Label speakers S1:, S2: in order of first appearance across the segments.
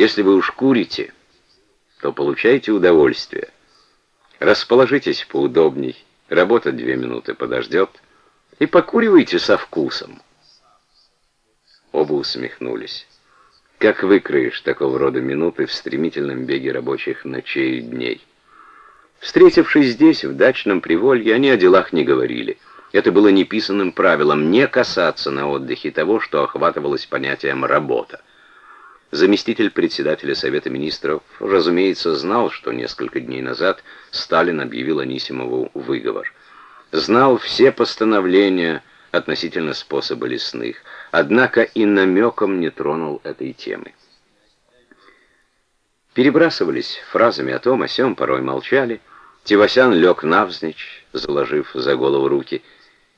S1: Если вы уж курите, то получайте удовольствие. Расположитесь поудобней, работа две минуты подождет, и покуривайте со вкусом. Оба усмехнулись. Как выкроешь такого рода минуты в стремительном беге рабочих ночей и дней? Встретившись здесь, в дачном приволье, они о делах не говорили. Это было неписанным правилом не касаться на отдыхе того, что охватывалось понятием «работа». Заместитель председателя Совета Министров, разумеется, знал, что несколько дней назад Сталин объявил Анисимову выговор. Знал все постановления относительно способа лесных, однако и намеком не тронул этой темы. Перебрасывались фразами о том, о сём, порой молчали. Тивасян лег навзничь, заложив за голову руки,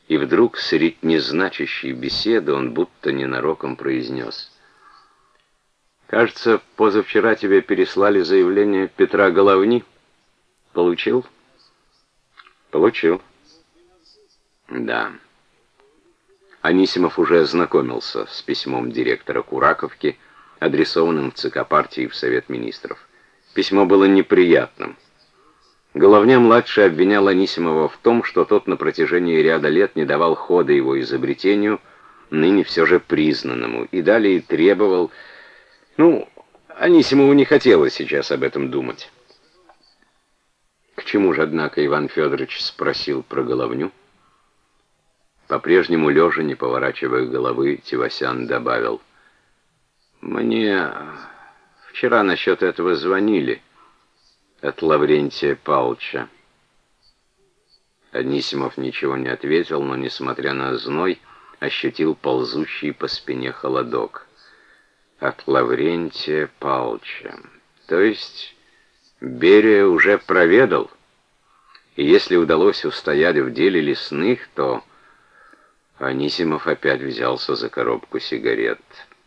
S1: и вдруг средь незначащей беседы он будто ненароком произнес. «Кажется, позавчера тебе переслали заявление Петра Головни. Получил?» «Получил». «Да». Анисимов уже ознакомился с письмом директора Кураковки, адресованным в ЦК партии в Совет Министров. Письмо было неприятным. Головня-младший обвинял Анисимова в том, что тот на протяжении ряда лет не давал хода его изобретению, ныне все же признанному, и далее требовал... Ну, Анисимову не хотелось сейчас об этом думать. К чему же, однако, Иван Федорович спросил про головню? По-прежнему лежа, не поворачивая головы, Тивасян добавил. «Мне вчера насчет этого звонили от Лаврентия Павловича». Анисимов ничего не ответил, но, несмотря на зной, ощутил ползущий по спине холодок. От Лаврентия Павловича. То есть Берия уже проведал, и если удалось устоять в деле лесных, то... Анисимов опять взялся за коробку сигарет.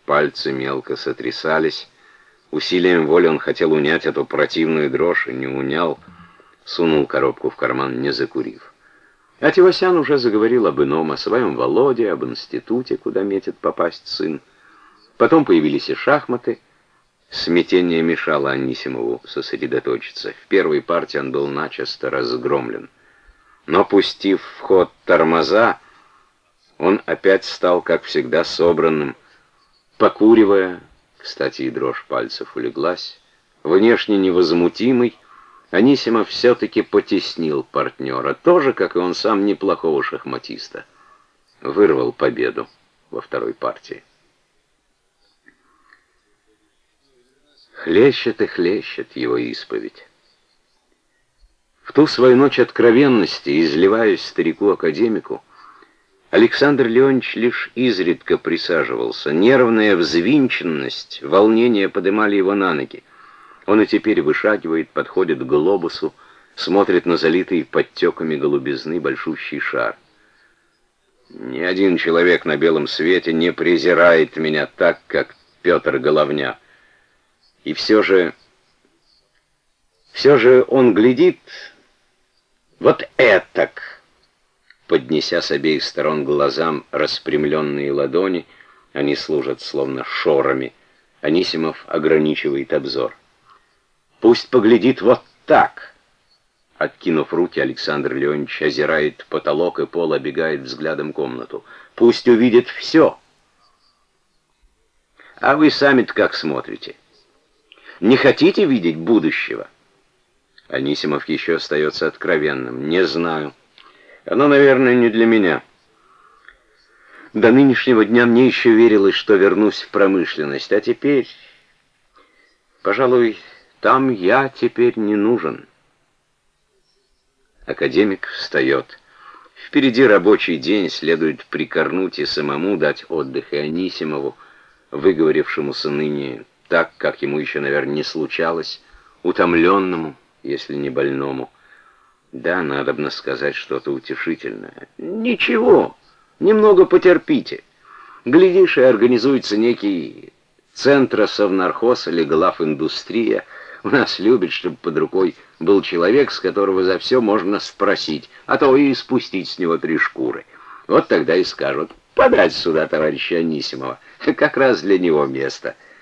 S1: Пальцы мелко сотрясались. Усилием воли он хотел унять эту противную дрожь и не унял. Сунул коробку в карман, не закурив. А Тивасян уже заговорил об ином, о своем Володе, об институте, куда метит попасть сын. Потом появились и шахматы. Смятение мешало Анисимову сосредоточиться. В первой партии он был начисто разгромлен. Но, пустив в ход тормоза, он опять стал, как всегда, собранным, покуривая, кстати, и дрожь пальцев улеглась, внешне невозмутимый, Анисимов все-таки потеснил партнера, тоже, как и он сам, неплохого шахматиста. Вырвал победу во второй партии. Хлещет и хлещет его исповедь. В ту свою ночь откровенности, изливаясь старику-академику, Александр Леонидович лишь изредка присаживался. Нервная взвинченность, волнение подымали его на ноги. Он и теперь вышагивает, подходит к глобусу, смотрит на залитый подтеками голубизны большущий шар. Ни один человек на белом свете не презирает меня так, как Петр Головня. И все же... Все же он глядит вот этак поднеся с обеих сторон глазам распрямленные ладони, они служат словно шорами. Анисимов ограничивает обзор. «Пусть поглядит вот так!» Откинув руки, Александр Леонидович озирает потолок и пол, обегает взглядом комнату. «Пусть увидит все!» «А вы сами-то как смотрите? Не хотите видеть будущего?» Анисимов еще остается откровенным. «Не знаю». Оно, наверное, не для меня. До нынешнего дня мне еще верилось, что вернусь в промышленность, а теперь, пожалуй, там я теперь не нужен. Академик встает. Впереди рабочий день, следует прикорнуть и самому дать отдых и Анисимову, выговорившемуся ныне так, как ему еще, наверное, не случалось, утомленному, если не больному. Да, надобно сказать что-то утешительное. Ничего, немного потерпите. Глядишь, и организуется некий центросовнархоз или главиндустрия. У нас любят, чтобы под рукой был человек, с которого за все можно спросить, а то и спустить с него три шкуры. Вот тогда и скажут, подать сюда товарища Анисимова, как раз для него место —